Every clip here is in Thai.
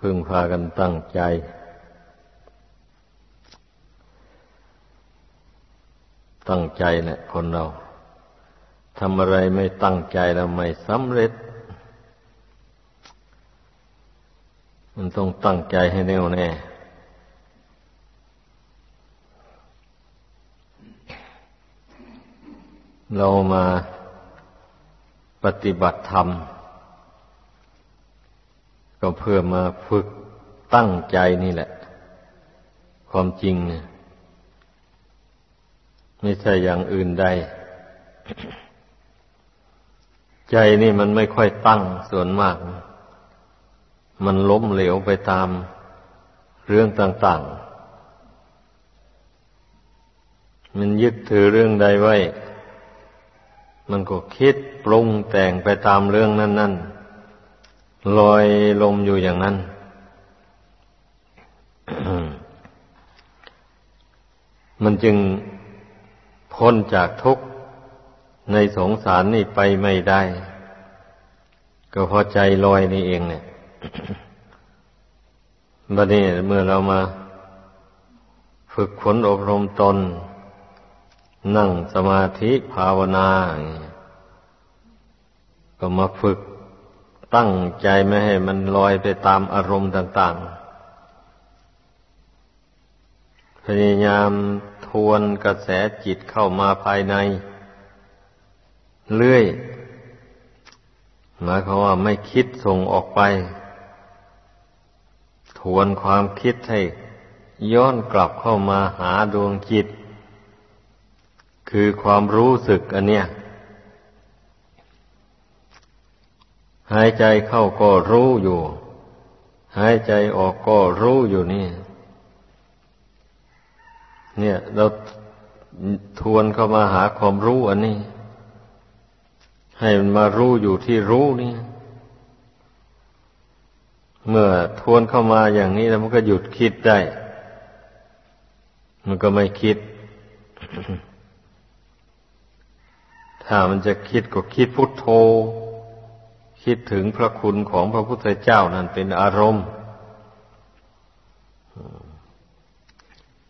พึ่งพากันตั้งใจ ตั้งใจแหละคนเราทำอะไรไม่ตั้งใจแล้วไม่สำเร็จ มันต้องตั้งใจให้แน่วแน่เรามาปฏิบัติธรรม ก็เพื่อมาฝึกตั้งใจนี่แหละ ความจริงเนี่ยไม่ใช่อย่างอื่นใด ใจนี่มันไม่ค่อยตั้งส่วนมาก มันล้มเหลวไปตามเรื่องต่าง ๆ มันยึดถือเรื่องใดไว้ มันก็คิดปรุงแต่งไปตามเรื่องนั้น ๆ ลอยลมอยู่อย่างนั้น มันจึงพ้นจากทุกข์ในสงสารนี่ไปไม่ได้ ก็เพราะใจลอยนี่เองเนี่ยบัดนี้เมื่อเรามา ฝึกฝนอบรมตน นั่งสมาธิภาวนา ก็มาฝึก ตั้งใจไม่ให้มันลอยไปตามอารมณ์ต่าง ๆ พยายามทวนกระแสจิตเข้ามาภายใน เรื่อย หมายความว่าไม่คิดส่งออกไป ทวนความคิดให้ย้อนกลับเข้ามาหาดวงจิต คือความรู้สึกอันเนี้ย หายใจเข้าก็รู้อยู่ หายใจออกก็รู้อยู่นี่ เนี่ย เราทวนเข้ามาหาความรู้อันนี้ ให้มันมารู้อยู่ที่รู้นี่ เมื่อทวนเข้ามาอย่างนี้แล้วมันก็หยุดคิดได้ มันก็ไม่คิด ถ้ามันจะคิดก็คิดพุทโธ คิดถึงพระคุณของพระพุทธเจ้านั่นเป็นอารมณ์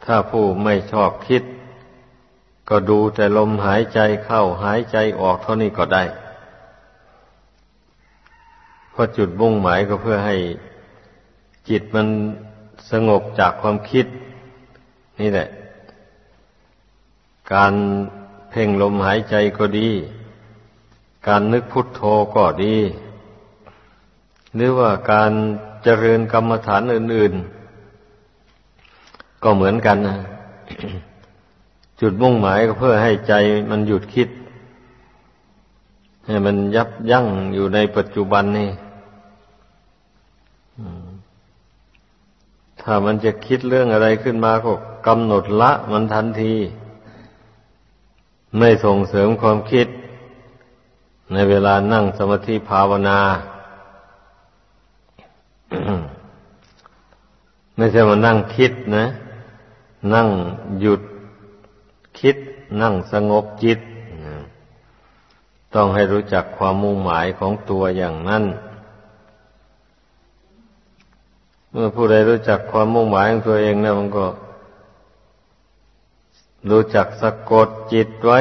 ถ้าผู้ไม่ชอบคิด ก็ดูแต่ลมหายใจเข้าหายใจออกเท่านี้ก็ได้เพราะจุดมุ่งหมายก็เพื่อให้จิตมันสงบจากความคิด นี่แหละ การเพ่งลมหายใจก็ดี การนึกพุทโธก็ดี หรือว่าการเจริญกรรมฐานอื่น ๆ ก็เหมือนกันนะจุดมุ่งหมายก็เพื่อให้ใจมันหยุดคิด ให้มันยับยั้งอยู่ในปัจจุบันนี่ถ้ามันจะคิดเรื่องอะไรขึ้นมาก็กำหนดละมันทันที ไม่ส่งเสริมความคิด ในเวลานั่งสมาธิภาวนา ไม่ใช่มานั่งคิดนะ นั่งหยุดคิด นั่งสงบจิต ต้องให้รู้จักความมุ่งหมายของตัวอย่างนั้น เมื่อผู้ใดรู้จักความมุ่งหมายของตัวเองนะมันก็ รู้จักสะกดจิตไว้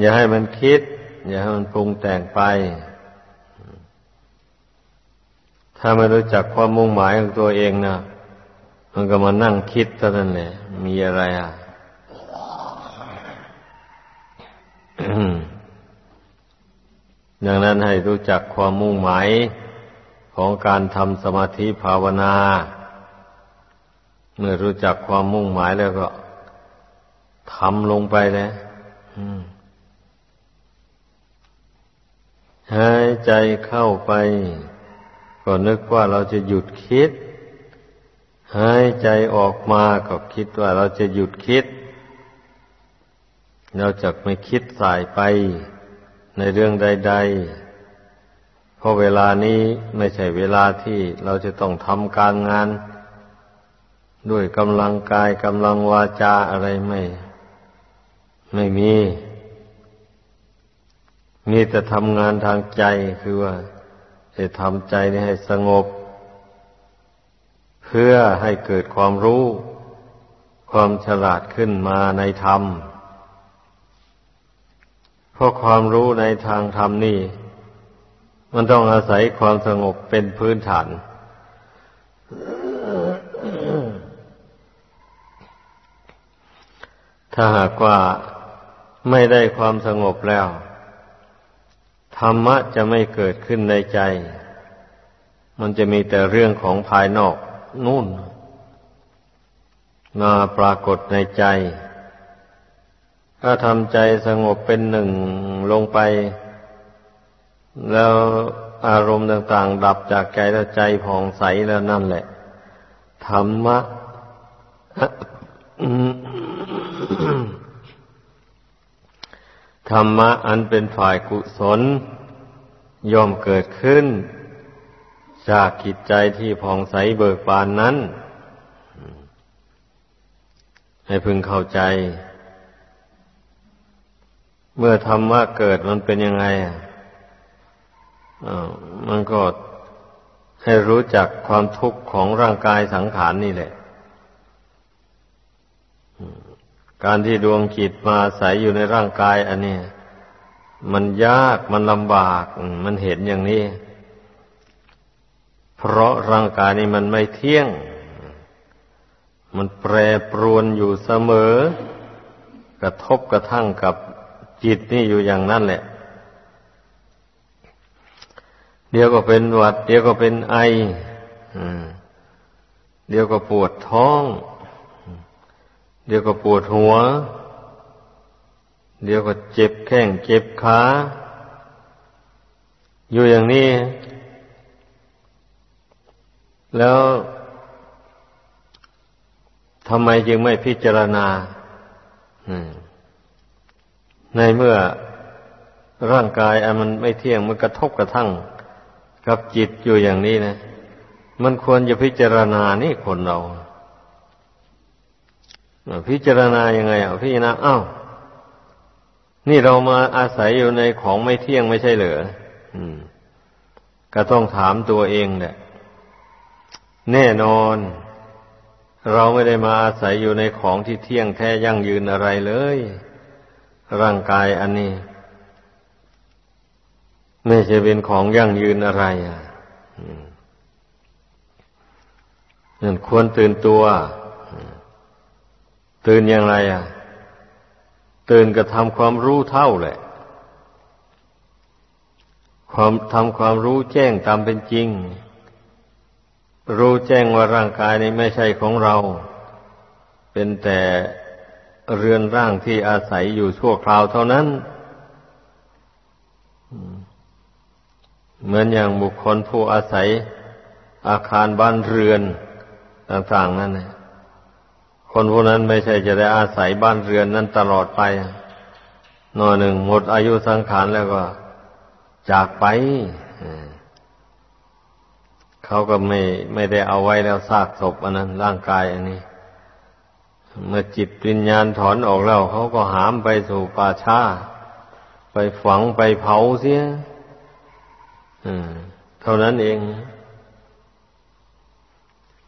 อย่าให้มันคิด อย่าให้มันปรุงแต่งไป ถ้าไม่รู้จักความมุ่งหมายของตัวเองนะมันก็มานั่งคิดเท่านั้นแหละมีอะไรอะดังนั้นให้รู้จักความมุ่งหมายของการทำสมาธิภาวนา เมื่อรู้จักความมุ่งหมายแล้วก็ทำลงไปแล้ว หายใจเข้าไป ก็นึกว่าเราจะหยุดคิด หายใจออกมาก็คิดว่าเราจะหยุดคิด เราจะไม่คิดสายไปในเรื่องใด ๆ เพราะเวลานี้ไม่ใช่เวลาที่เราจะต้องทำการงาน ด้วยกำลังกายกำลังวาจาอะไรไม่ ไม่มี มีแต่ทำงานทางใจคือว่าจะทำใจนี้ให้สงบ เพื่อให้เกิดความรู้ ความฉลาดขึ้นมาในธรรมเพราะความรู้ในทางธรรมนี่ มันต้องอาศัยความสงบเป็นพื้นฐาน ถ้าหากว่าไม่ได้ความสงบแล้ว ธรรมะจะไม่เกิดขึ้นในใจ มันจะมีแต่เรื่องของภายนอกนู่น มาปรากฏในใจ ถ้าทำใจสงบเป็นหนึ่งลงไป แล้วอารมณ์ต่างๆ ดับจากใจแล้วใจผ่องใสแล้วนั่นแหละ ธรรมะ ธรรมะอันเป็นฝ่ายกุศล ย่อมเกิดขึ้น จากกิจใจที่ผ่องใสเบิกบานนั้น ให้พึงเข้าใจ เมื่อธรรมะเกิดมันเป็นยังไงอะมันก็ให้รู้จักความทุกข์ของร่างกายสังขารนนี่แหละ การที่ดวงจิตมาใสยอยู่ในร่างกาย อันนี้มันยากมันลำบาก มันเห็นอย่างนี้ เพราะร่างกายนี้มันไม่เที่ยง มันแปรปรวนอยู่เสมอ กระทบกระทั่งกับจิตนี่อยู่อย่างนั้นแหละ เดี๋ยวก็เป็นหวัด เดี๋ยวก็เป็นไอเดี๋ยวก็ปวดท้อง เดี๋ยวก็ปวดหัว เดี๋ยวก็เจ็บแข้งเจ็บขา อยู่อย่างนี้ แล้วทำไมจึงไม่พิจารณาในเมื่อร่างกายอันมันไม่เที่ยงมันกระทบกระทั่ง กับจิตอยู่อย่างนี้นะ มันควรจะพิจารณานี่คนเรา พิจารณายังไงอะพิจารณาอ้าวนี่เรามาอาศัยอยู่ในของไม่เที่ยงไม่ใช่เหรอก็ต้องถามตัวเองแหละแน่นอน เราไม่ได้มาอาศัยอยู่ในของที่เที่ยงแท้ยั่งยืนอะไรเลย ร่างกายอันนี้ไม่ใช่เป็นของยั่งยืนอะไร อะนั่นควรตื่นตัว ตื่นอย่างไรอะ ตื่นกระทำความรู้เท่าแหละ ความทำความรู้แจ้งตามเป็นจริง รู้แจ้งว่าร่างกายนี้ไม่ใช่ของเรา เป็นแต่เรือนร่างที่อาศัยอยู่ชั่วคราวเท่านั้นเหมือนอย่างบุคคลผู้อาศัยอาคารบ้านเรือนต่าง ๆ นั่นแหละ คนพวกนั้นไม่ใช่จะได้อาศัยบ้านเรือนนั้นตลอดไปหน่อยหนึ่งหมดอายุสังขารแล้วก็ จากไปเขาก็ไม่ไม่ได้เอาไว้แล้วซากศพอันนั้น ร่างกายอันนี้ เมื่อจิตวิญญาณถอนออกแล้ว เขาก็หามไปสู่ป่าช้าไปฝังไปเผาเสียเท่านั้นเอง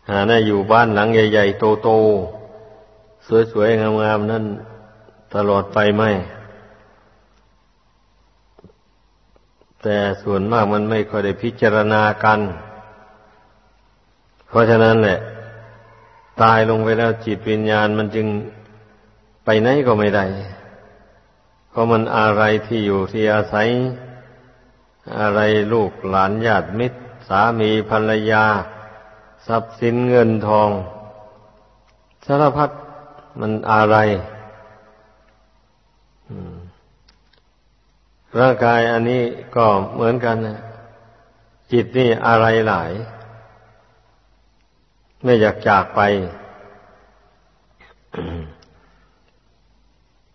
หาได้อยู่บ้านหลังใหญ่ ๆ โตๆ สวยๆ งามๆ นั่นตลอดไปไหมแต่ส่วนมากมันไม่ค่อยได้พิจารณากัน เพราะฉะนั้นแหละ ตายลงไปแล้วจิตวิญญาณมันจึงไปไหนก็ไม่ได้ เพราะมันอะไรที่อยู่ที่อาศัย อะไรลูกหลานญาติมิตร สามีภรรยา ทรัพย์สินเงินทองสารพัด มันอะไรร่างกายอันนี้ก็เหมือนกันนะจิตนี่อะไรหลาย ไม่อยากจากไป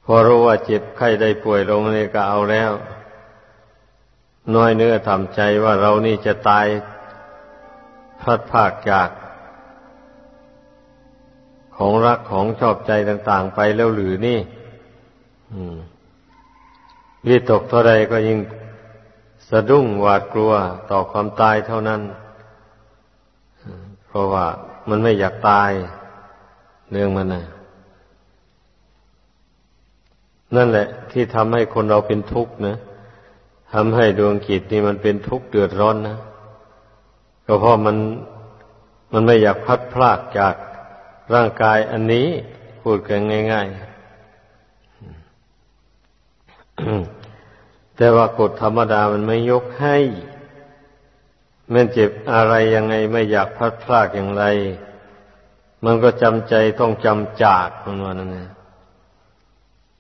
พอรู้ว่าเจ็บไข้ได้ป่วยลงนี่ก็เอาแล้ว น้อยเนื้อทำใจว่าเรานี่จะตายพัดภาคจาก ของรักของชอบใจต่างๆไปแล้วหรือนี่วิตกเท่าใดก็ยิ่งสะดุ้งหวาดกลัวต่อความตายเท่านั้น เพราะว่ามันไม่อยากตายเรื่องมันนะนั่นแหละ ที่ทำให้คนเราเป็นทุกข์นะทำให้ดวงจิตนี่มันเป็นทุกข์เดือดร้อนนะก็เพราะมันมันไม่อยากพัดพลากจาก ร่างกายอันนี้พูดกันง่าย ๆ แต่ว่ากฎธรรมดามันไม่ยกให้แม้เจ็บอะไรยังไงไม่อยากพัดพลากอย่างไร มันก็จำใจต้องจำจากมันว่านั่นเอง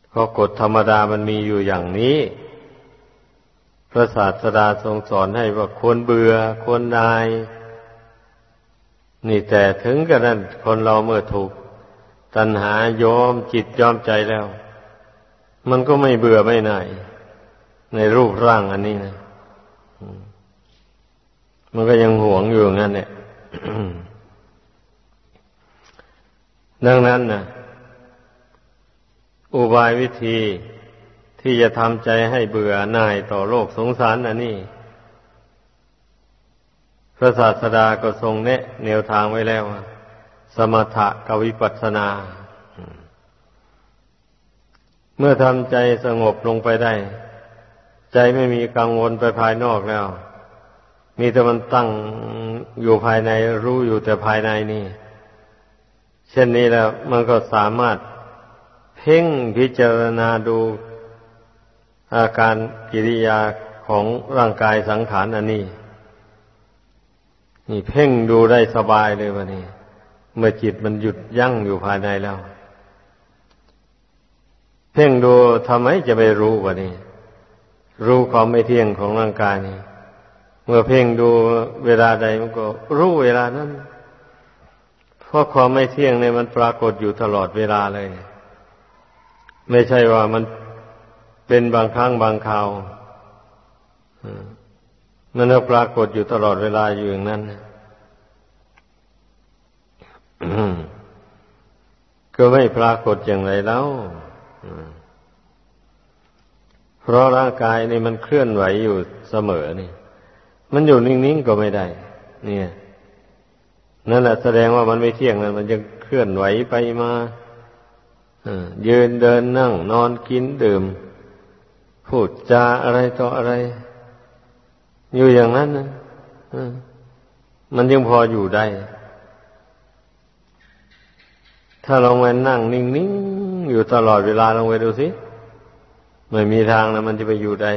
เพราะกฎธรรมดามันมีอยู่อย่างนี้ พระศาสดาทรงสอนให้ว่าควรเบื่อควรนาย นี่แต่ถึงกระนั้นคนเราเมื่อถูก ตัณหายอมจิตยอมใจแล้ว มันก็ไม่เบื่อไม่นายในรูปร่างอันนี้นะมันก็ยังหวงอยู่งั้นเนี่ยดังนั้นนะอุบายวิธีที่จะทำใจให้เบื่อหน่ายต่อโลกสงสารอันนี้ ระศาสดาก็ทรงแนะแนวทางไว้แล้ว สมถะกวิปัสนา เมื่อทำใจสงบลงไปได้ ใจไม่มีกังวลไปภายนอกแล้ว มีแต่มันตั้งอยู่ภายในรู้อยู่แต่ภายในนี่ เช่นนี้แล้วมันก็สามารถเพ่งพิจารณาดูอาการกิริยาของร่างกายสังขารอันนี้ นี่เพ่งดูได้สบายเลยวะนี่เมื่อจิตมันหยุดยั้งอยู่ภายในแล้ว เพ่งดูทำไมจะไปรู้วะนี่รู้ความไม่เที่ยงของร่างกายนี่เมื่อเพ่งดูเวลาใดมันก็รู้เวลานั้นเพราะความไม่เที่ยงเนี่ยมันปรากฏอยู่ตลอดเวลาเลย ไม่ใช่ว่ามันเป็นบางครั้งบางคราว มันก็ปรากฏอยู่ตลอดเวลาอยู่อย่างนั้นก็ไม่ปรากฏอย่างไรแล้วเพราะร่างกายนี่มันเคลื่อนไหวอยู่เสมอนี่ มันอยู่นิ่งๆก็ไม่ได้ เนี่ย นั่นแหละแสดงว่ามันไม่เที่ยงนะมันยังเคลื่อนไหวไปมายืนเดินนั่ง นอนกินดื่ม พูดจาอะไรต่ออะไร อยู่อย่างนั้นนะมันยังพออยู่ได้ ถ้าลองไปนั่งนิ่งๆอยู่ตลอดเวลาลองไปดูสิไม่มีทางนะมันจะไปอยู่ได้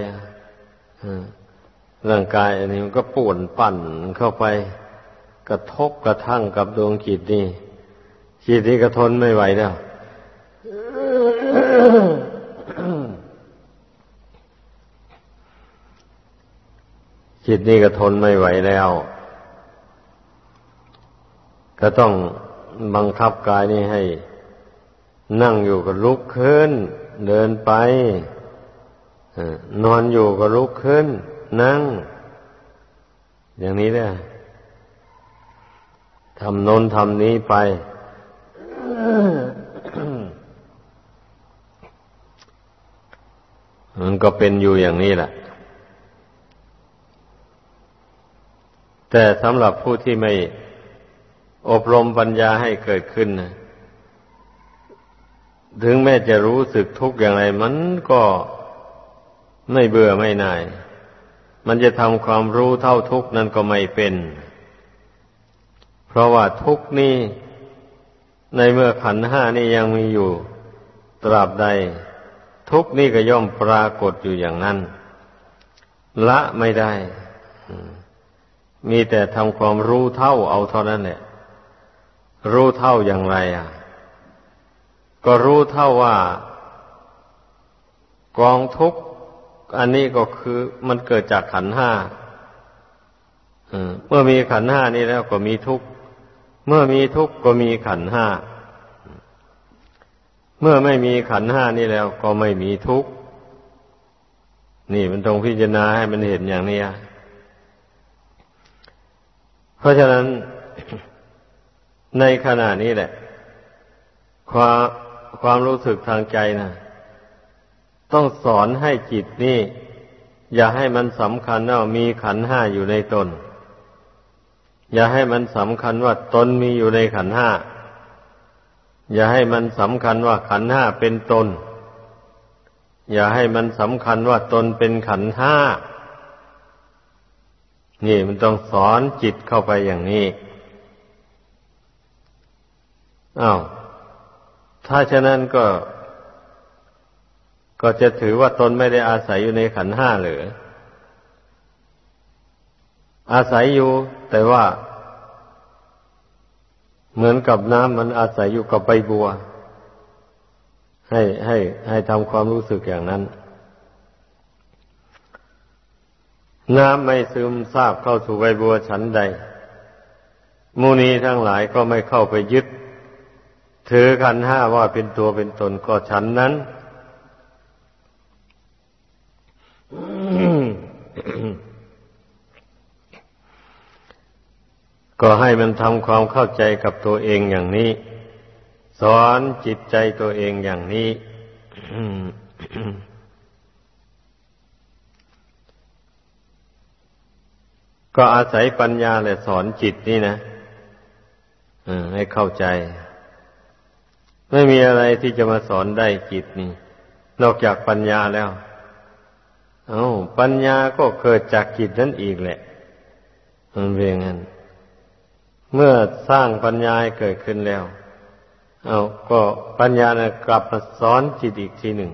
ร่างกายอันนี้มันก็ป่วนปั่นเข้าไป กระทบกระทั่งกับดวงจิตนี่จิตนี้ก็ทนไม่ไหวแล้ว จิตนี่ก็ทนไม่ไหวแล้ว ก็ต้องบังคับกายนี่ให้ นั่งอยู่ก็ลุกขึ้น เดินไปนอนอยู่ก็ลุกขึ้น นั่ง อย่างนี้เนี่ยทำนนทำนี้ไปมันก็เป็นอยู่อย่างนี้แหละ แต่สำหรับผู้ที่ไม่อบรมปัญญาให้เกิดขึ้นนะถึงแม้จะรู้สึกทุกข์อย่างไร มันก็ไม่เบื่อไม่น่าย มันจะทำความรู้เท่าทุกข์นั้นก็ไม่เป็น เพราะว่าทุกข์นี่ในเมื่อขันห้านี่ยังมีอยู่ ตราบใด ทุกข์นี่ก็ย่อมปรากฏอยู่อย่างนั้น ละไม่ได้มี มีแต่ทำความรู้เท่าเอาเท่านั้นแหละรู้เท่าอย่างไรอะ ก็รู้เท่าว่า กองทุกอันนี้ก็คือมันเกิดจากขันห้าเมื่อมีขันห้านี้แล้วก็มีทุกเมื่อมีทุกก็มีขันห้า เมื่อไม่มีขันห้านี่แล้วก็ไม่มีทุกข์ นี่มันต้องพิจารณาให้มันเห็นอย่างนี้ เพราะฉะนั้นในขณะนี้แหละ ความความรู้สึกทางใจนะต้องสอนให้จิตนี่ อย่าให้มันสำคัญว่ามีขันห้าอยู่ในตน อย่าให้มันสำคัญว่าตนมีอยู่ในขันห้า อย่าให้มันสำคัญว่าขันห้าเป็นตน อย่าให้มันสำคัญว่าตนเป็นขันห้า นี่มันต้องสอนจิตเข้าไปอย่างนี้อ้าวถ้าฉะนั้นก็ ก็จะถือว่าตนไม่ได้อาศัยอยู่ในขันห้าหรือ อาศัยอยู่ แต่ว่า เหมือนกับน้ำมันอาศัยอยู่กับใบบัว ให้ให้ให้ทำความรู้สึกอย่างนั้น น้ำไม่ซึมซาบเข้าสู่ใบบัวฉันใดมูนีทั้งหลายก็ไม่เข้าไปยึด ถือขันห้าว่าเป็นตัวเป็นตนก็ฉันนั้น ก็ให้มันทำความเข้าใจกับตัวเองอย่างนี้ สอนจิตใจตัวเองอย่างนี้ ก็อาศัยปัญญาแหละสอนจิตนี่นะให้เข้าใจ ไม่มีอะไรที่จะมาสอนได้จิตนี่ นอกจากปัญญาแล้ว เอา้าปัญญาก็เกิดจากจิตนั่นอีกแหละ มันเป็นงั้น เมื่อสร้างปัญญาเกิดขึ้นแล้ว เอาก็ปัญญานะกลับมาสอนจิตอีกทีหนึ่ง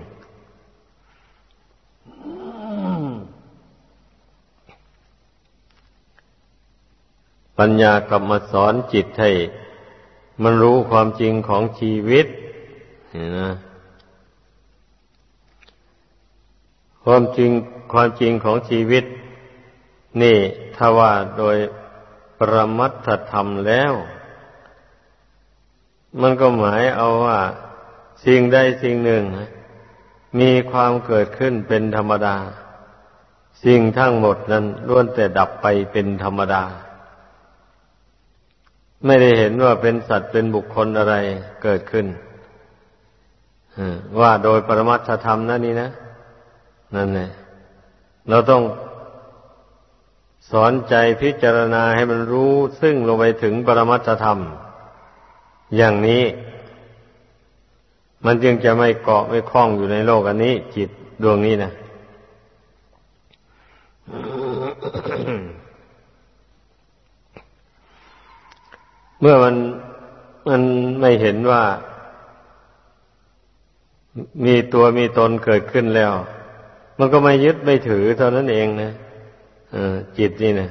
ปัญญากลับมาสอนจิตให้ มันรู้ความจริงของชีวิตนนะความจริงความจริงของชีวิต นี่ถ้าว่าโดยประมัตธรรมแล้ว มันก็หมายเอาว่า สิ่งใดสิ่งหนึ่ง มีความเกิดขึ้นเป็นธรรมดา สิ่งทั้งหมดนั้นล้วนแต่ดับไปเป็นธรรมดา ไม่ได้เห็นว่าเป็นสัตว์เป็นบุคคลอะไรเกิดขึ้นว่าโดยปรมัตธรรมนั่นนี่นะ นั่นแหละเราต้องสอนใจพิจารณาให้มันรู้ซึ่งลงไปถึงปรมัตธรรม อย่างนี้ มันจึงจะไม่เกาะไม่คล้องอยู่ในโลกอันนี้ จิตดวงนี้นะ เมื่อมันมันไม่เห็นว่า มีตัวมีตนเกิดขึ้นแล้ว มันก็ไม่ยึดไม่ถือเท่านั้นเองนะจิตนี่นะ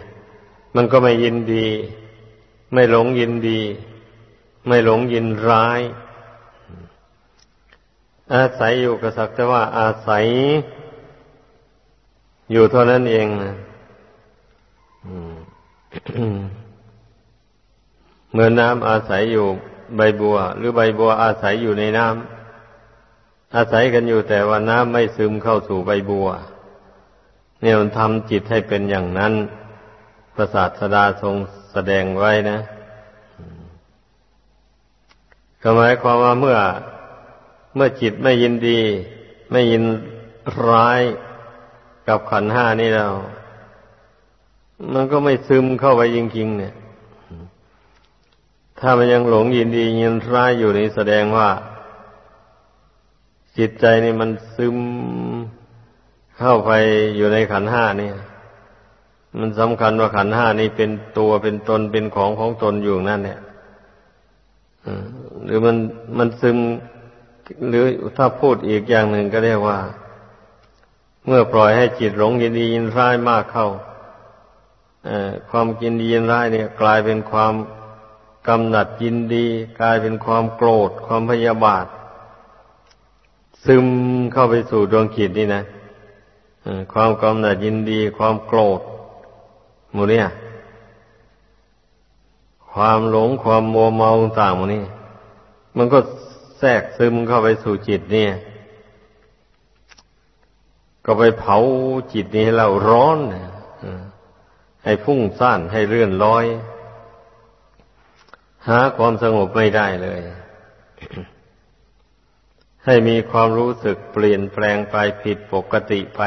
มันก็ไม่ยินดี ไม่หลงยินดี ไม่หลงยินร้าย อาศัยอยู่กับสักแต่ว่า อาศัย อยู่เท่านั้นเองนะ เมื่อนน้ำอาศัยอยู่ใบบัว หรือใบบัวอาศัยอยู่ในน้ำอาศัยกันอยู่แต่ว่าน้ำไม่ซึมเข้าสู่ใบบัว เนี่ยมันทำจิตให้เป็นอย่างนั้นพระศาสดาทรงแสดงไว้นะก็หมายความว่าเมื่อเมื่อจิตไม่ยินดี ไม่ยินร้ายกับขันห้านี่แล้ว มันก็ไม่ซึมเข้าไปจริงๆเนี่ย ถ้ามันยังหลงยินดียินร้ายอยู่นี่แสดงว่า จิตใจนี่มันซึมเข้าไปอยู่ในขันห้านี่มันสำคัญว่าขันห้านี่เป็นตัวเป็นตนเป็นของของตนอยู่นั่นเนี่ยหรือมันมันซึม หรือถ้าพูดอีกอย่างหนึ่งก็เรียกว่า เมื่อปล่อยให้จิตหลงยินดียินร้ายมากเข้าความกินดียินร้ายเนี่ย กลายเป็นความ กำหนัดยินดีกลายเป็นความโกรธ ความพยาบาท ซึมเข้าไปสู่ดวงจิตนี่นะความกำหนัดยินดี ความโกรธมูเนี่ย ความหลงความโมเมาต่างมูนี่มันก็แทรกซึมเข้าไปสู่จิตเนี่ย ก็ไปเผาจิตนี้ให้เราร้อนให้พุ่งซ่านให้เลื่อนลอย หาความสงบไม่ได้เลย ให้มีความรู้สึกเปลี่ยนแปลงไปผิดปกติไป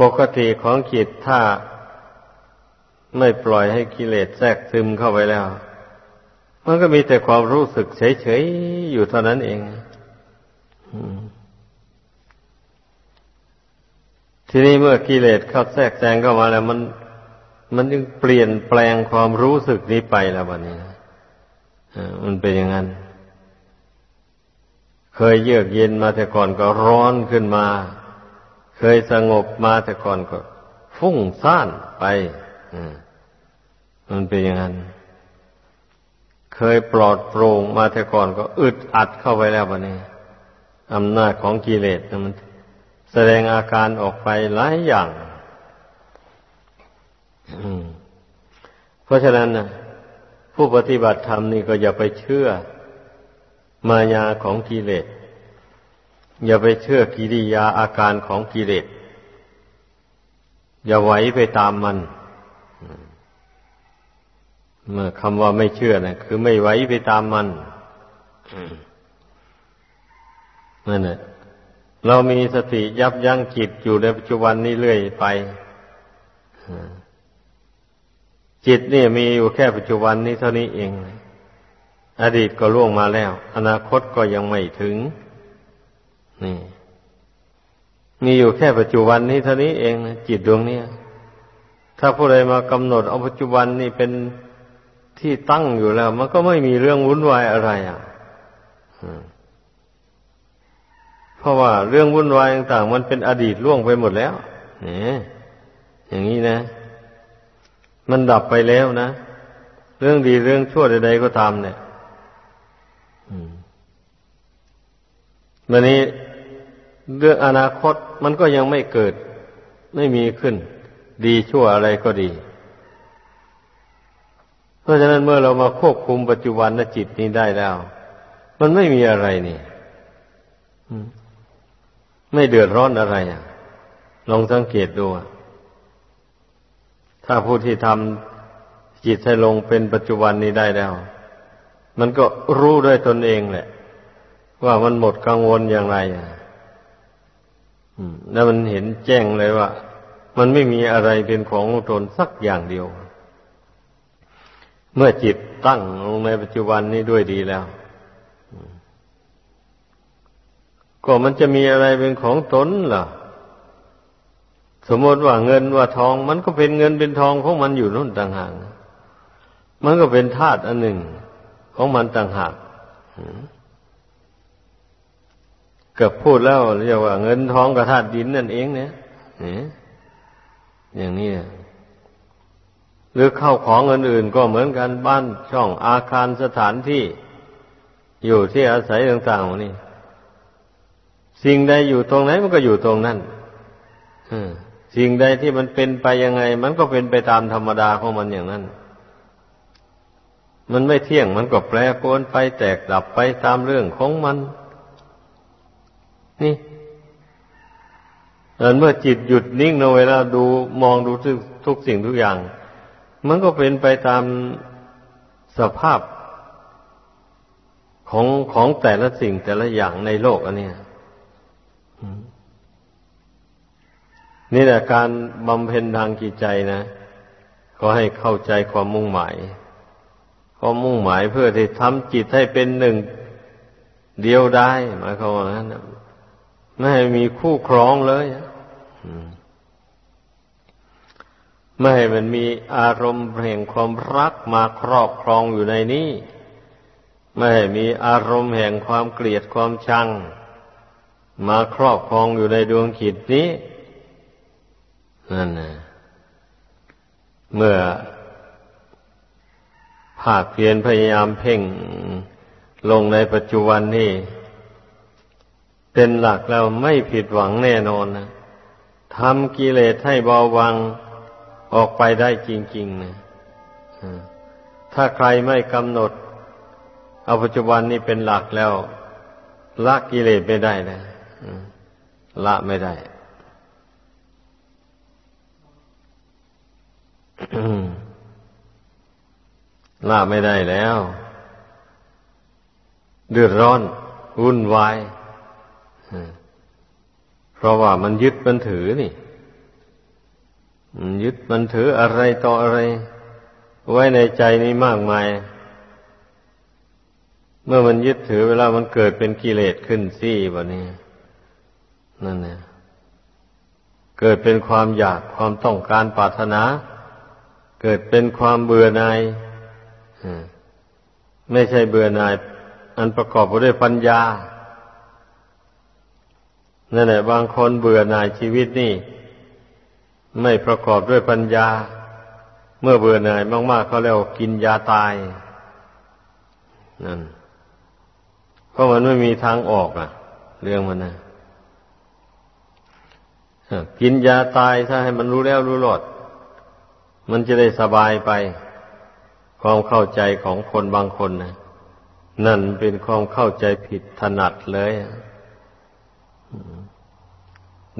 ปกติของจิตถ้าไม่ปล่อยให้กิเลสแทรกซึมเข้าไปแล้ว มันก็มีแต่ความรู้สึกเฉยๆอยู่เท่านั้นเองทีนี้เมื่อกิเลสเข้าแทรกแซงเข้ามาแล้วมัน มันจึงเปลี่ยนแปลงความรู้สึกนี้ไปแล้ววันนี้มันเป็นอย่างนั้น เคยเยือกเย็นมาแต่ก่อนก็ร้อนขึ้นมา เคยสงบมาแต่ก่อนก็ ฟุ้งซ่านไปมันเป็นอย่างนั้น เคยปลอดโปร่งมาแต่ก่อนก็อึดอัดเข้าไปแล้ววันนี้อำนาจของกิเลสมันแสดงอาการออกไปหลายอย่าง เพราะฉะนั้นนะผู้ปฏิบัติธรรมนี่ก็อย่าไปเชื่อมายาของกิเลส อย่าไปเชื่อกิริยาอาการของกิเลส อย่าไหวไปตามมันเมื่อคำว่าไม่เชื่อนะคือไม่ไหวไปตามมันนั่นแหละเรามีสติยับยั้งจิตอยู่ในปัจจุบันนี้เรื่อยไป จิตเนี่ยมีอยู่แค่ปัจจุบันนี้เท่านี้เอง อดีตก็ล่วงมาแล้ว อนาคตก็ยังไม่ถึง นี่ มีอยู่แค่ปัจจุบันนี้เท่านี้เองจิตดวงนี้ถ้าผู้ใดมากำหนดเอาปัจจุบันนี่เป็นที่ตั้งอยู่แล้ว มันก็ไม่มีเรื่องวุ่นวายอะไรอะเพราะว่าเรื่องวุ่นวายต่างๆมันเป็นอดีตล่วงไปหมดแล้วเนี่ยอย่างนี้นะ มันดับไปแล้วนะ เรื่องดีเรื่องชั่วใดๆก็ตามเนี่ยวันนี้เรื่องอนาคตมันก็ยังไม่เกิด ไม่มีขึ้น ดีชั่วอะไรก็ดี เพราะฉะนั้นเมื่อเรามาควบคุมปัจจุบันจิตนี้ได้แล้ว มันไม่มีอะไรนี่ไม่เดือดร้อนอะไรอะ ลองสังเกตดูอะ ถ้าผู้ที่ทำจิตให้ลงเป็นปัจจุบันนี้ได้แล้ว มันก็รู้ด้วยตนเองแหละ ว่ามันหมดกังวลอย่างไรแล้วมันเห็นแจ้งเลยว่า มันไม่มีอะไรเป็นของตนสักอย่างเดียว เมื่อจิตตั้งลงในปัจจุบันนี้ด้วยดีแล้วก็มันจะมีอะไรเป็นของตนล่ะ สมมติว่าเงินว่าทอง มันก็เป็นเงินเป็นทองของมันอยู่นู่นต่างหากมันก็เป็นธาตุอันหนึ่งของมันต่างหากเกือบพูดแล้วเรียกว่า เงินทองกับธาตุดินนั่นเองเนี่ยอย่างนี้หรือเข้าของเงินอื่นก็เหมือนกันบ้านช่องอาคารสถานที่ อยู่ที่อาศัยต่างๆนี่ สิ่งใดอยู่ตรงไหนมันก็อยู่ตรงนั้น สิ่งใดที่มันเป็นไปยังไง มันก็เป็นไปตามธรรมดาของมันอย่างนั้น มันไม่เที่ยงมันก็แปรปรวนไปแตกดับไปตามเรื่องของมัน นี่แต่เมื่อจิตหยุดนิ่งในเวลาดูมองดูทุกทุกสิ่งทุกอย่าง มันก็เป็นไปตามสภาพของของแต่ละสิ่งแต่ละอย่างในโลกอันนี้ นี่แหละการบำเพ็ญทางจิตใจนะ ก็ให้เข้าใจความมุ่งหมายความมุ่งหมายเพื่อที่ทำจิตให้เป็นหนึ่งเดียวได้หมายความว่างั้นไม่ให้มีคู่ครองเลยไม่ให้มันมีอารมณ์แห่งความรักมาครอบครองอยู่ในนี้ ไม่ให้มีอารมณ์แห่งความเกลียดความชัง มาครอบครองอยู่ในดวงขิดนี้ นั่นนะเมื่อภาคเพียรพยายามเพ่งลงในปัจจุบันนี่เป็นหลักแล้วไม่ผิดหวังแน่นอนนะทำกิเลสให้เบาบางออกไปได้จริงๆนะถ้าใครไม่กำหนด เอาปัจจุบันนี้เป็นหลักแล้ว ละกิเลสไม่ได้นะละไม่ได้ ละไม่ได้แล้ว เดือดร้อนวุ่นวายเพราะว่ามันยึดมันถือนี่ยึดมันถืออะไรต่ออะไร ไว้ในใจนี้มากมาย เมื่อมันยึดถือเวลามันเกิดเป็นกิเลสขึ้นซี่แบบนี้นั่นเนี่ยเกิดเป็นความอยากความต้องการปรารถนา เกิดเป็นความเบื่อหน่ายไม่ใช่เบื่อหน่าย อันประกอบไปด้วยปัญญานั่นแหละบางคนเบื่อหน่ายชีวิตนี่ ไม่ประกอบด้วยปัญญา เมื่อเบื่อหน่ายมากๆเขาเรียกกินยาตายนั่นเพราะมันไม่มีทางออกอะ เรื่องมันนะกินยาตายถ้าให้มันรู้แล้วรู้รอด มันจะได้สบายไป ความเข้าใจของคนบางคนนะนั่นเป็นความเข้าใจผิดถนัดเลย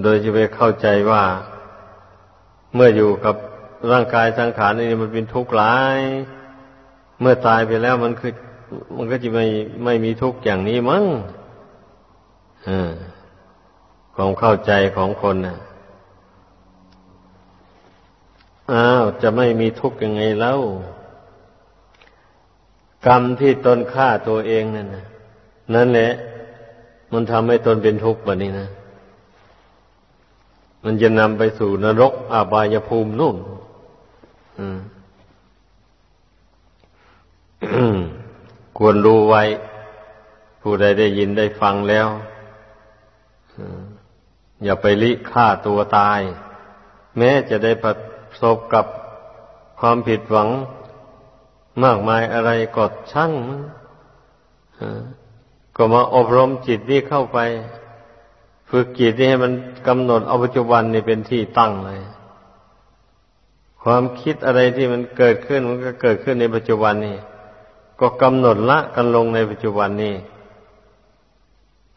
โดยจะไปเข้าใจว่า เมื่ออยู่กับร่างกายสังขารนี่มันเป็นทุกข์หลาย เมื่อตายไปแล้วมันคือมันก็จะไม่ไม่มีทุกข์อย่างนี้มั้งความเข้าใจของคนน่ะ อ้าวจะไม่มีทุกข์ยังไงเล่ากรรมที่ตนฆ่าตัวเองนั่นนะนั่นแหละ มันทำให้ตนเป็นทุกข์แบบนี้นะ มันจะนำไปสู่นรกอาบายภูมินู่นควรรู้ไว้ ผู้ใดได้ยินได้ฟังแล้วอย่าไปลิฆ่าตัวตาย แม้จะได้ประ สบกับความผิดหวังมากมายอะไรก็ช่างก็มาอบรมจิตนี้เข้าไป ฝึกจิตนี้ให้มันกำหนดเอาปัจจุบันนี่เป็นที่ตั้งเลย ความคิดอะไรที่มันเกิดขึ้นมันก็เกิดขึ้นในปัจจุบันนี้ก็กำหนดละกันลงในปัจจุบันนี้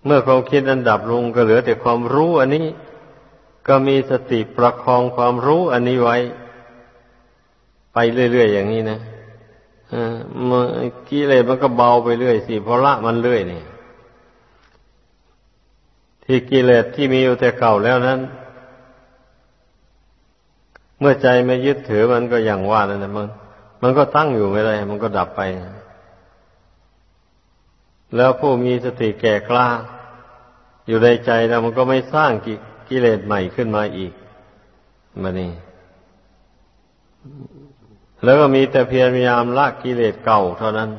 เมื่อความคิดนั้นดับลงก็เหลือแต่ความรู้อันนี้ ก็มีสติประคองความรู้อันนี้ไว้ ไปเรื่อยๆอย่างนี้นะเมื่อกิเลสมันก็เบาไปเรื่อยสิเพราะละมันเรื่อยนี่ที่กิเลสที่มีอยู่แต่เก่าแล้วนั้น เมื่อใจไม่ยึดถือมันก็อย่างว่านั่นแหละมันมันก็ตั้งอยู่ไม่ได้มันก็ดับไป แล้วผู้มีสติแก่กล้า อยู่ในใจแล้วมันก็ไม่สร้างกิ กิเลสใหม่ขึ้นมาอีกมานี่แล้วก็มีแต่เพียรพยายามละกิเลสเก่าเท่านั้น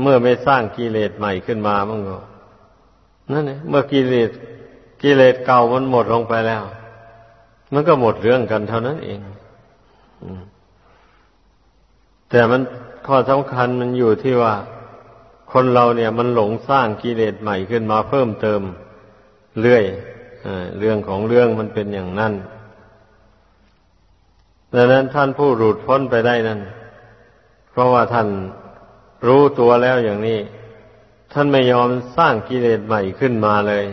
เมื่อไม่สร้างกิเลสใหม่ขึ้นมามันก็นั่นเองเมื่อกิเลสกิเลสเก่ามันหมดลงไปแล้ว มันก็หมดเรื่องกันเท่านั้นเองแต่มันข้อสำคัญมันอยู่ที่ว่า คนเราเนี่ย มันหลงสร้างกิเลสใหม่ขึ้นมาเพิ่มเติมเรื่อย เรื่องของเรื่องมันเป็นอย่างนั้นดังนั้นท่านผู้หลุดพ้นไปได้นั้น เพราะว่าท่านรู้ตัวแล้วอย่างนี้ ท่านไม่ยอมสร้างกิเลสใหม่ขึ้นมาเลย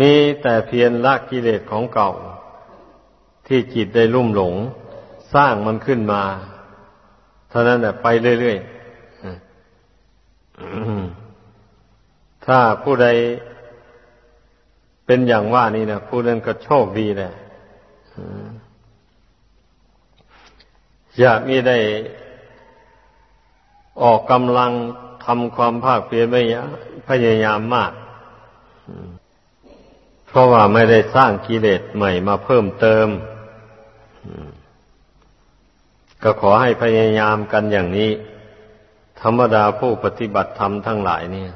มีแต่เพียรละกิเลสของเก่า ที่จิตได้ลุ่มหลง สร้างมันขึ้นมาเท่านั้นแหละไปเรื่อยๆถ้าผู้ใด เป็นอย่างว่านี่นะผู้นั้นก็โชคดีแหละอยากมีได้ออกกำลังทำความภาคเพียรไม่พยายามมาก เพราะว่าไม่ได้สร้างกิเลสใหม่มาเพิ่มเติม ก็ขอให้พยายามกันอย่างนี้ ธรรมดาผู้ปฏิบัติธรรมทั้งหลายเนี่ย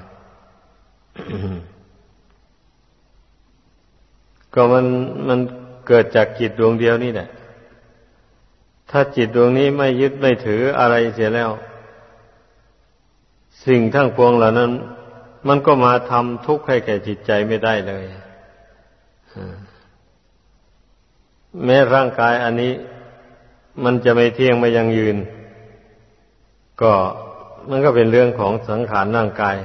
ก็มันมันเกิดจากจิตดวงเดียวนี่แหละ ถ้าจิตดวงนี้ไม่ยึดไม่ถืออะไรเสียแล้ว สิ่งทั้งปวงเหล่านั้น มันก็มาทำทุกข์ให้แก่จิตใจไม่ได้เลยแม้ร่างกายอันนี้ มันจะไม่เที่ยงไม่ยังยืน ก็มันก็เป็นเรื่องของสังขารร่างกาย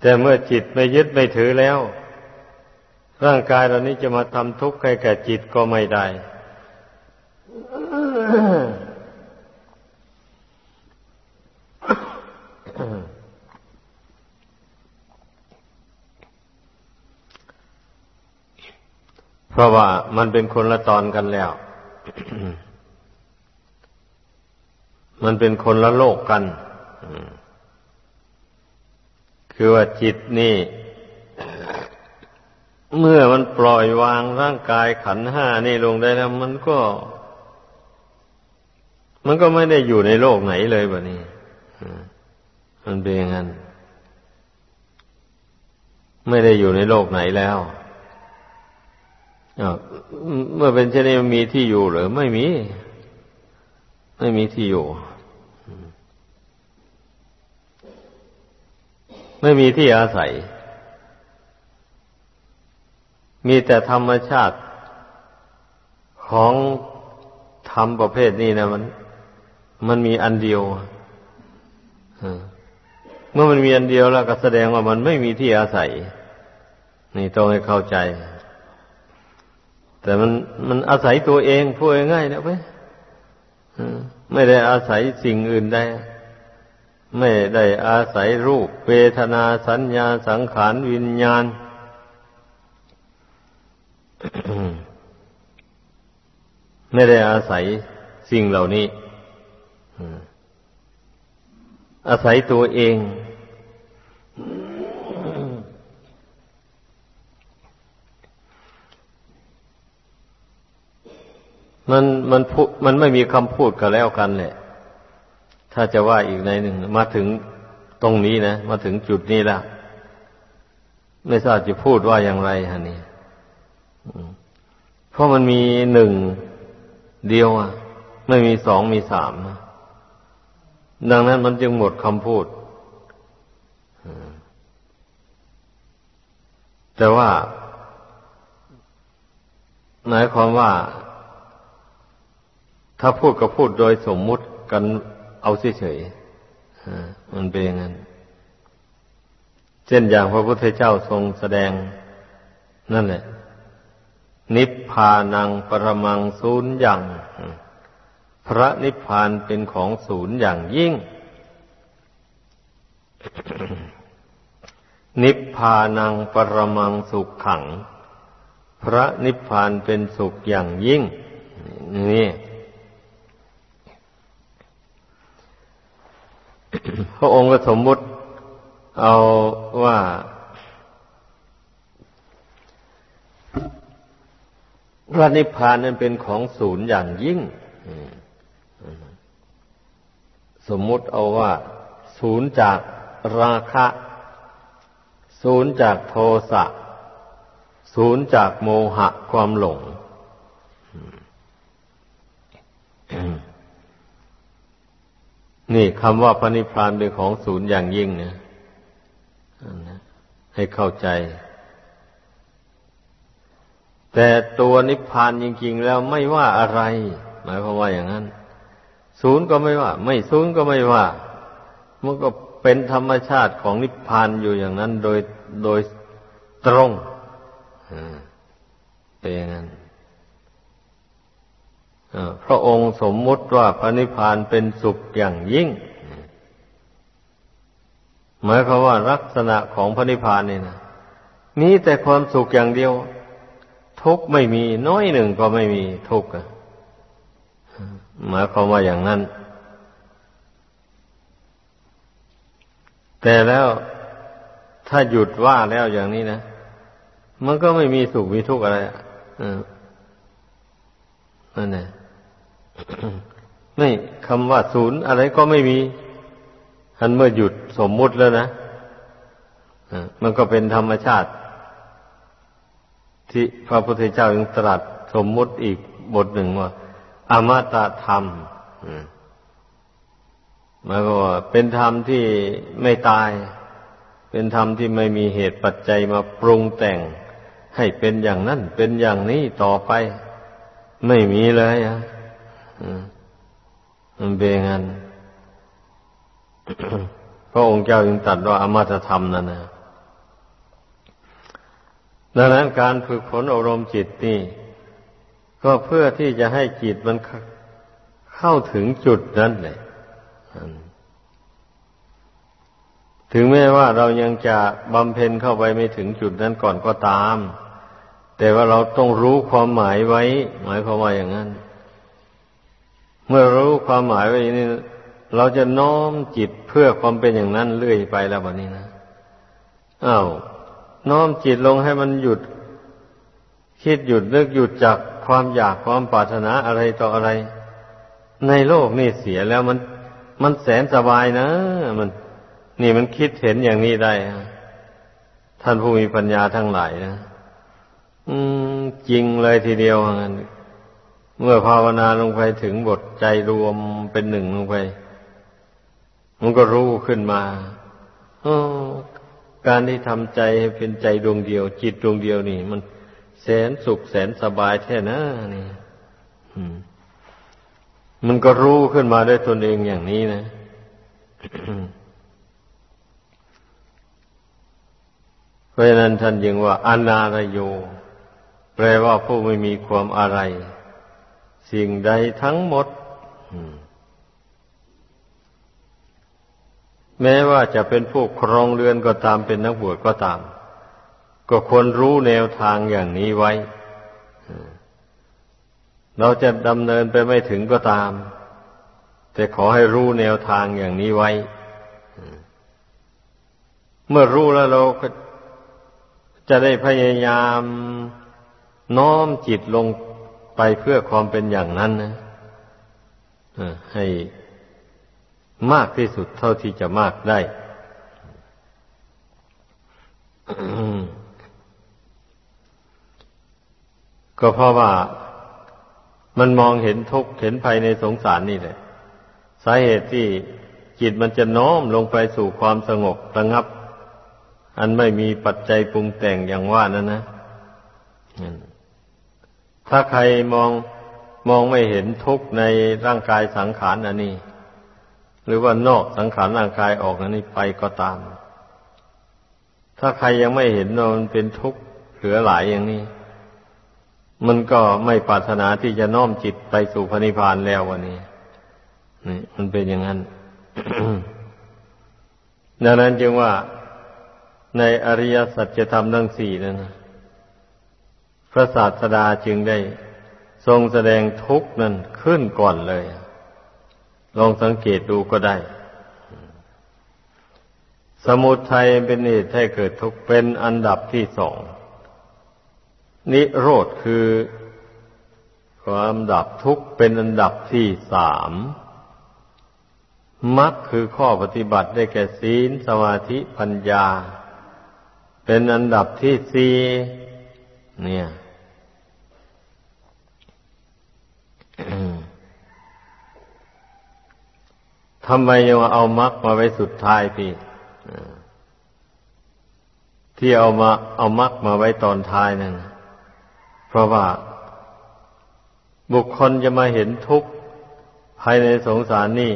แต่เมื่อจิตไม่ยึดไม่ถือแล้ว ร่างกายเรานี้จะมาทำทุกข์ให้แก่จิตก็ไม่ได้ เพราะว่ามันเป็นคนละตอนกันแล้ว มันเป็นคนละโลกกัน คือว่าจิตนี่ เมื่อมันปล่อยวางร่างกายขันห้านี่ลงได้แล้ว มันก็ มันก็ไม่ได้อยู่ในโลกไหนเลยแบบนี้มันเป็นอย่างนั้น ไม่ได้อยู่ในโลกไหนแล้วเมื่อเป็นเช่นนี้มีที่อยู่หรือไม่มี ไม่มีที่อยู่ ไม่มีที่อาศัย มีแต่ธรรมชาติของธรรมประเภทนี้นะมัน มันมีอันเดียวเมื่อมันมีอันเดียวแล้วก็แสดงว่ามันไม่มีที่อาศัย นี่ต้องให้เข้าใจ แต่มันมันอาศัยตัวเองพูดง่ายๆนะเว้ยไม่ได้อาศัยสิ่งอื่นใดไม่ได้อาศัยรูปเวทนาสัญญาสังขารวิญญาณ ไม่ได้อาศัยสิ่งเหล่านี้อาศัยตัวเอง มันมันพูมันไม่มีคำพูดกันแล้วกันแหละ ถ้าจะว่าอีกในหนึ่ง มาถึงตรงนี้นะ มาถึงจุดนี้แล้ว ไม่ทราบจะพูดว่าอย่างไรฮะนี่ เพราะมันมีหนึ่งเดียวอะ ไม่มีสองมีสามดังนั้นมันจึงหมดคำพูดแต่ว่าหมายความว่า ถ้าพูดก็พูดโดยสมมุติกันเอาเฉยๆมันเป็นอย่างนั้น เช่นอย่างพระพุทธเจ้าทรงแสดงนั่นแหละ นิพพานังปรมังศูนย์อย่างพระนิพพานเป็นของศูนย์อย่างยิ่ง นิพพานังปรมังสุขขัง พระนิพพานเป็นสุขอย่างยิ่ง นี่ พระองค์ก็สมมุติเอาว่า พระนิพพานนั้นเป็นของศูนย์อย่างยิ่ง สมมุติเอาว่า ศูนย์จากราคะ ศูนย์จากโทสะ ศูนย์จากโมหะความหลง นี่คำว่าพระนิพพานเป็นของศูนย์อย่างยิ่งนะให้เข้าใจ แต่ตัวนิพพานจริง ๆ แล้วไม่ว่าอะไร หมายความว่าอย่างนั้น ศูนย์ก็ไม่ว่า ไม่ศูนย์ก็ไม่ว่า มันก็เป็นธรรมชาติของนิพพานอยู่อย่างนั้น โดยโดยตรงเป็นอย่างนั้นพระองค์สมมุติว่าพระนิพพานเป็นสุขอย่างยิ่ง หมายความว่าลักษณะของพระนิพพานนี่นะมีแต่ความสุขอย่างเดียว ทุกไม่มี น้อยหนึ่งก็ไม่มีทุกข์หมายความว่าอย่างนั้น แต่แล้วถ้าหยุดว่าแล้วอย่างนี้นะ มันก็ไม่มีสุขมีทุกข์อะไรอะนั่นแหละไม่คำว่าศูนย์อะไรก็ไม่มีทันเมื่อหยุดสมมุติแล้วนะมันก็เป็นธรรมชาติ ที่พระพุทธเจ้ายังตรัสสมมุติอีกบทหนึ่งว่าอมตะธรรมหมายก็ว่าเป็นธรรมที่ไม่ตาย เป็นธรรมที่ไม่มีเหตุปัจจัยมาปรุงแต่ง ให้เป็นอย่างนั้น เป็นอย่างนี้ต่อไป ไม่มีเลยอะมันเป็นงั้นพระองค์เจ้าจึงตัดว่าอมตะธรรมนั่นนะ ดังนั้นการฝึกฝนอบรมจิตนี่ก็เพื่อที่จะให้จิตมันเข้าถึงจุดนั้นเลยถึงแม้ว่าเรายังจะบำเพ็ญเข้าไปไม่ถึงจุดนั้นก่อนก็ตาม แต่ว่าเราต้องรู้ความหมายไว้ หมายความว่าอย่างนั้น เมื่อรู้ความหมายไว้นี่เราจะน้อมจิตเพื่อความเป็นอย่างนั้นเรื่อยไปแล้วแบบนี้นะอ้าว น้อมจิตลงให้มันหยุด คิดหยุดนึกหยุดจากความอยากความปรารถนาอะไรต่ออะไร ในโลกนี่เสียแล้วมัน มันแสนสบายนะ มัน นี่มันคิดเห็นอย่างนี้ได้ท่านผู้มีปัญญาทั้งหลายนะอืม จริงเลยทีเดียวงั้นเมื่อภาวนาลงไปถึงบทใจรวมเป็นหนึ่งลงไป มันก็รู้ขึ้นมาอ การที่ทำใจให้เป็นใจดวงเดียว จิตดวงเดียวนี่ มันแสนสุขแสนสบายแท้นะนี่มันก็รู้ขึ้นมาได้ตนเองอย่างนี้นะเพราะฉะนั้นท่านยังว่าอานารโย แปลว่าผู้ไม่มีความอะไร สิ่งใดทั้งหมด แม้ว่าจะเป็นผู้ครองเรือนก็ตามเป็นนักบวชก็ตาม ก็ควรรู้แนวทางอย่างนี้ไว้ เราจะดำเนินไปไม่ถึงก็ตาม แต่ขอให้รู้แนวทางอย่างนี้ไว้ เมื่อรู้แล้วเราก็จะได้พยายามน้อมจิตลงไปเพื่อความเป็นอย่างนั้นนะให้ มากที่สุดเท่าที่จะมากได้ ก็เพราะว่ามันมองเห็นทุกข์เห็นภัยในสงสารนี่แหละ สาเหตุที่จิตมันจะน้อมลงไปสู่ความสงบระงับ อันไม่มีปัจจัยปรุงแต่งอย่างว่านั้นนะ ถ้าใครมองมองไม่เห็นทุกข์ในร่างกายสังขารอันนี้ หรือว่านอกสังขารร่างกายออกนั้นไปก็ตาม ถ้าใครยังไม่เห็นว่ามันเป็นทุกข์เหลือหลายอย่างนี้ มันก็ไม่ปรารถนาที่จะน้อมจิตไปสู่พระนิพพานแล้ววันนี้นี่มันเป็นอย่างนั้น ดังนั้นจึงว่าในอริยสัจธรรมทั้งสี่นั้นพระศาสดาจึงได้ทรงแสดงทุกข์นั้นขึ้นก่อนเลย ลองสังเกตดูก็ได้ สมุทัยเป็นเหตุให้เกิดทุกข์เป็นอันดับที่สอง นิโรธคือ ความดับทุกข์เป็นอันดับที่สามมรรคคือข้อปฏิบัติได้แก่ศีลสมาธิปัญญา เป็นอันดับที่สี่เนี่ย ทำไมยังเอามรรคมาไว้สุดท้ายพี่ที่เอามาเอามรรคมาไว้ตอนท้ายนั่นเพราะว่า บุคคลจะมาเห็นทุกข์ภายในสงสารนี่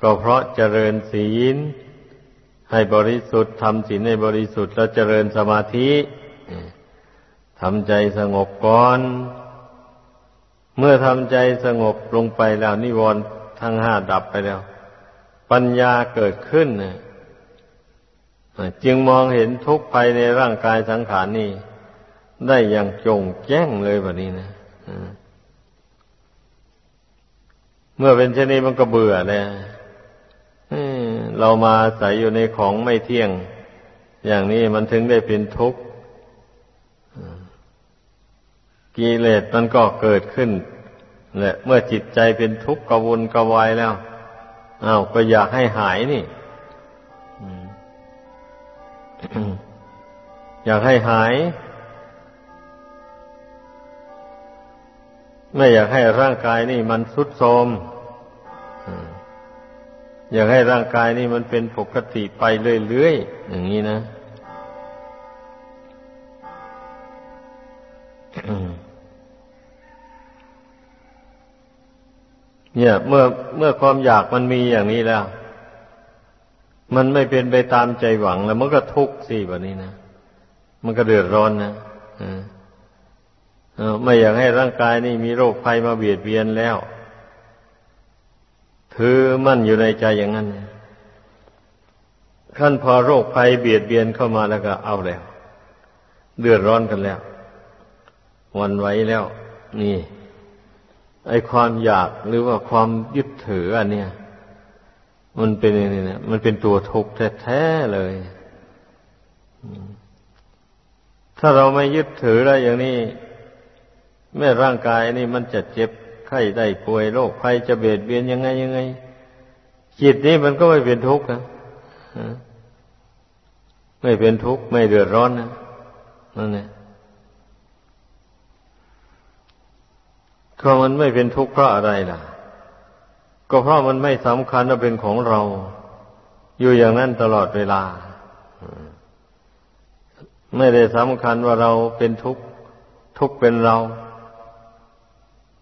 ก็เพราะเจริญศีล ให้บริสุทธิ์ทำศีลให้บริสุทธิ์แล้วเจริญสมาธิทำใจสงบก่อน เมื่อทำใจสงบลงไปแล้วนิวรณ์ ทั้งห้าดับไปแล้ว ปัญญาเกิดขึ้นนะจึงมองเห็นทุกข์ภายในร่างกายสังขารนี่ได้อย่างจงแจ้งเลยแบบนี้นะเมื่อเป็นเช่นนี้มันก็เบื่อเลยเรามาใส่อยู่ในของไม่เที่ยง อย่างนี้มันถึงได้เป็นทุกข์กิเลสมันก็เกิดขึ้น แหละเมื่อจิตใจเป็นทุกข์กวนกวายแล้วอา้าวก็อยากให้หายนี่อยากให้หาย ไม่อยากให้ร่างกายนี่มันสุดโทมอยากให้ร่างกายนี่มันเป็นปกติไปเรื่อยๆอย่างนี้นะ เนี่ย เมื่อเมื่อความอยากมันมีอย่างนี้แล้ว มันไม่เป็นไปตามใจหวังแล้ว มันก็ทุกข์สิแบบนี้นะมันก็เดือดร้อนนะอไม่อยากให้ร่างกายนี่มีโรคภัยมาเบียดเบียนแล้ว ถือมั่นอยู่ในใจอย่างนั้นขั้นพอโรคภัยเบียดเบียนเข้ามาแล้วก็เอาแล้ว เดือดร้อนกันแล้ววันไว้แล้ว นี่ ไอความอยากหรือว่าความยึดถืออันเนี้ยมันเป็นนี่นะมันเป็นตัวทุกข์แท้ๆเลย ถ้าเราไม่ยึดถือแล้วอย่างนี้แม้ร่างกายนี่มันจะเจ็บไข้ได้ป่วยโรคภัยจะเบียดเบียนยังไงยังไง จิตนี้มันก็ไม่เป็นทุกข์นะไม่เป็นทุกข์ไม่เดือดร้อนนะนั่นแหละ ก็มันไม่เป็นทุกข์เพราะอะไรล่ะ ก็เพราะมันไม่สำคัญว่าเป็นของเรา อยู่อย่างนั้นตลอดเวลา ไม่ได้สำคัญว่าเราเป็นทุกข์ทุกข์เป็นเรา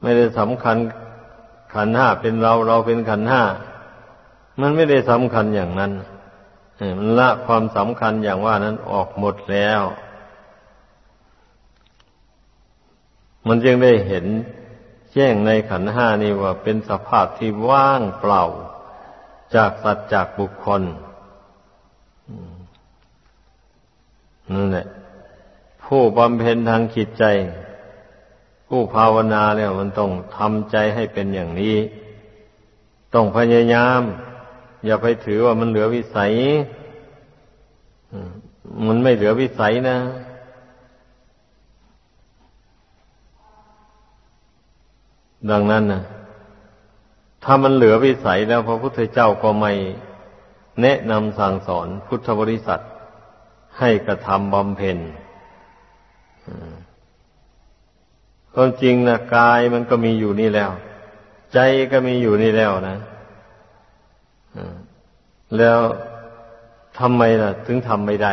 ไม่ได้สำคัญขันห้าเป็นเราเราเป็นขันห้า มันไม่ได้สำคัญอย่างนั้นมันละความสำคัญอย่างว่านั้นออกหมดแล้ว มันจึงได้เห็น แจ้งในขันห้านี่ว่าเป็นสภาพที่ว่างเปล่า จากสัตว์จากบุคคลนั่นแหละผู้บำเพ็ญทางจิตใจ ผู้ภาวนาเนี่ยมันต้องทำใจให้เป็นอย่างนี้ ต้องพยายาม อย่าไปถือว่ามันเหลือวิสัย มันไม่เหลือวิสัยนะ ดังนั้นนะถ้ามันเหลือวิสัยแล้วพระพุทธเจ้าก็ไม่แนะนำสั่งสอนพุทธบริษัท ให้กระทำบำเพ็ญความจริงนะกายมันก็มีอยู่นี่แล้ว ใจก็มีอยู่นี่แล้วนะแล้วทำไมล่ะ ถึงทำไม่ได้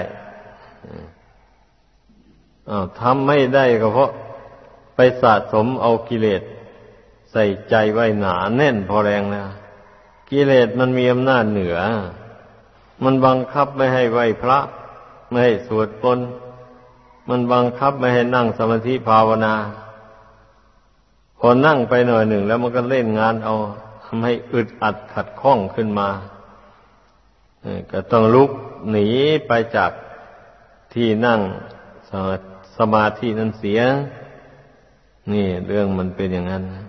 ทำไม่ได้ก็เพราะไปสะสมเอากิเลส ใส่ใจไว้หนาแน่นพอแรงนะกิเลสมันมีอำนาจเหนือ มันบังคับไม่ให้ไหวพระ ไม่ให้สวดปนต์มันบังคับไม่ให้นั่งสมาธิภาวนาพอนั่งไปหน่อยหนึ่งแล้วมันก็เล่นงานเอาทำให้อึดอัดขัดข้องขึ้นมาก็ต้องลุกหนีไปจากที่นั่งสมาธินั้นเสีย นี่เรื่องมันเป็นอย่างนั้นนะ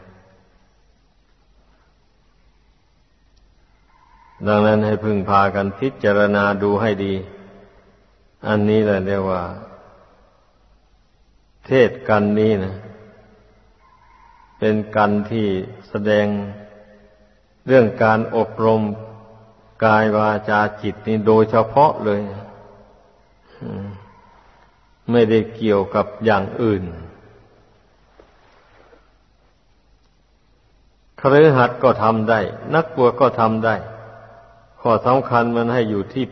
ดังนั้นให้พึงพากันพิจารณาดูให้ดี อันนี้แหละเรียกว่า เทศกันนี้นะ เป็นกันที่แสดงเรื่องการอบรมกายวาจาจิตนี่โดยเฉพาะเลย ไม่ได้เกี่ยวกับอย่างอื่นครือหัดก็ทำได้ นักบวชก็ทำได้ ข้อสำคัญมันให้อยู่ที่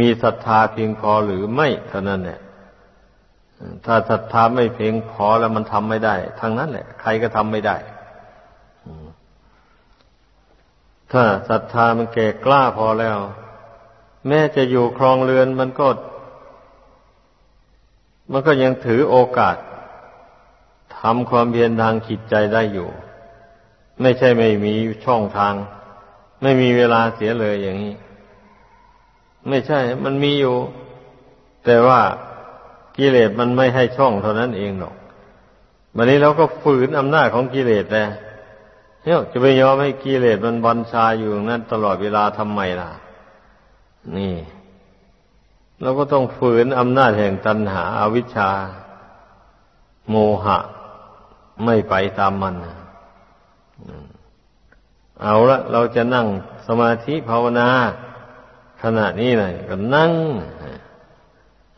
มีศรัทธาเพียงพอหรือไม่เท่านั้นแหละถ้าศรัทธาไม่เพียงพอแล้วมันทำไม่ได้ทั้งนั้นแหละ ใครก็ทำไม่ได้ถ้าศรัทธามันแก่กล้าพอแล้ว แม้จะอยู่ครองเรือนมันก็ มันก็ยังถือโอกาสทำความเพียรทางจิตใจได้อยู่ ไม่ใช่ไม่มีช่องทาง ไม่มีเวลาเสียเลยอย่างนี้ ไม่ใช่ มันมีอยู่ แต่ว่ากิเลสมันไม่ให้ช่องเท่านั้นเองหรอกวันนี้เราก็ฝืนอำนาจของกิเลสแล้วเนี่ยจะไปยอมให้กิเลสมันบัญชาอยู่นั้นตลอดเวลาทำไมล่ะ นี่เราก็ต้องฝืนอำนาจแห่งตัณหาอาวิชชา โมหะ ไม่ไปตามมัน เอาละเราจะนั่งสมาธิภาวนาขณะนี้หน่อยก็นั่ง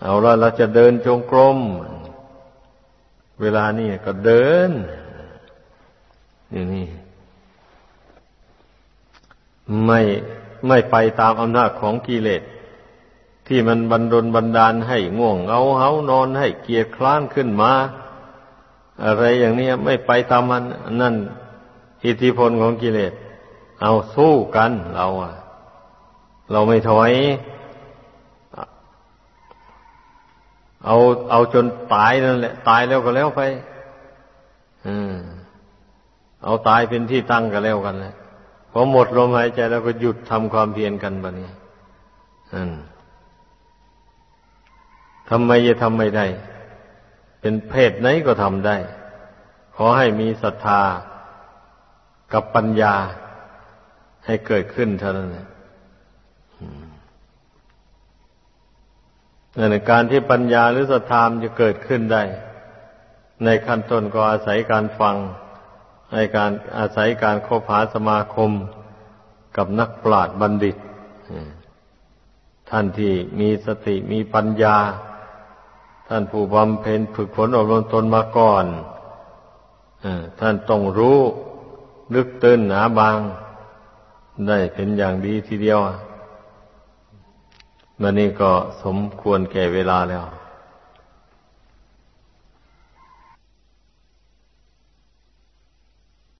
เอาละเราจะเดินจงกรม เวลานี้ก็เดินอย่างนี้ไม่ไม่ไปตามอำนาจของกิเลสที่มันบันดลบันดาลให้ง่วงเอาเฮานอนให้เกียรคล้านขึ้นมา อะไรอย่างนี้ไม่ไปตามมันนั่นอิทธิพลของกิเลส เอาสู้กันเราอะเราไม่ถอย เอาเอาจนตายนั่นแหละ ตายแล้วก็แล้วไปอืมเอาตายเป็นที่ตั้งก็แล้วกันแหละพอหมดลมหายใจแล้วก็หยุดทำความเพียรกันบะนี้อืมทำไมจะทำไม่ได้ เป็นเพศไหนก็ทำได้ ขอให้มีศรัทธากับปัญญา ให้เกิดขึ้นเท่านั้นนั่นการที่ปัญญาหรือศรัทธามจะเกิดขึ้นได้ ในขั้นต้นก็อาศัยการฟังในการอาศัยการคบหาสมาคมกับนักปราชญ์บัณฑิต ท่านที่มีสติมีปัญญา ท่านผู้บำเพ็ญฝึกฝนอบรมตนมาก่อนท่านต้องรู้ ลึกตื้นหนาบาง ได้เป็นอย่างดีทีเดียววันนี้ก็สมควรแก่เวลาแล้ว